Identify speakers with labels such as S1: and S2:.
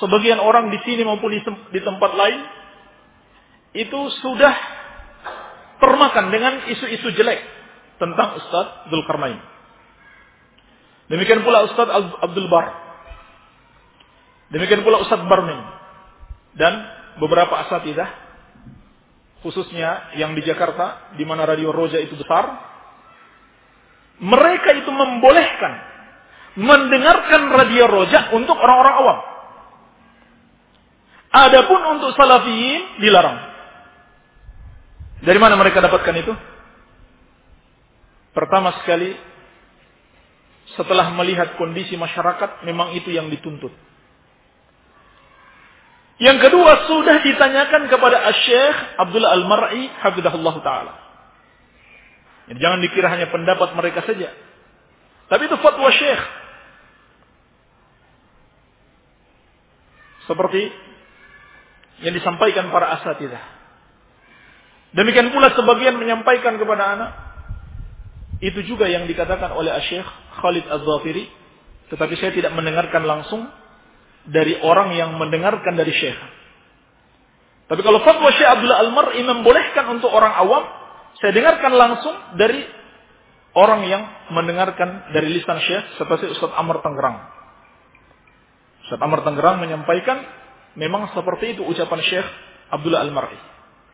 S1: sebagian orang di sini maupun di tempat lain itu sudah termakan dengan isu-isu jelek tentang Ustaz Dzulkarnain. Demikian pula Ustaz Abdul Bar. Demikian pula Ustaz Barmin. Dan beberapa asatidah khususnya yang di Jakarta di mana Radio Roja itu besar mereka itu membolehkan mendengarkan Radio Roja untuk orang-orang awam adapun untuk salafiyin dilarang dari mana mereka dapatkan itu pertama sekali setelah melihat kondisi masyarakat memang itu yang dituntut yang kedua sudah ditanyakan kepada Syekh Abdullah Al-Mar'i hafizahullah taala. Jangan dikira hanya pendapat mereka saja. Tapi itu fatwa Syekh. Seperti yang disampaikan para asatidah. Demikian pula sebagian menyampaikan kepada anak. Itu juga yang dikatakan oleh Syekh Khalid Az-Zafiri. Tetapi saya tidak mendengarkan langsung dari orang yang mendengarkan dari syekh. Tapi kalau fatwa Syekh Abdullah Al-Mar'i membolehkan untuk orang awam, saya dengarkan langsung dari orang yang mendengarkan dari lisan syekh seperti Ustaz Amr Tangerang. Ustaz Amr Tangerang menyampaikan memang seperti itu ucapan Syekh Abdullah Al-Mar'i.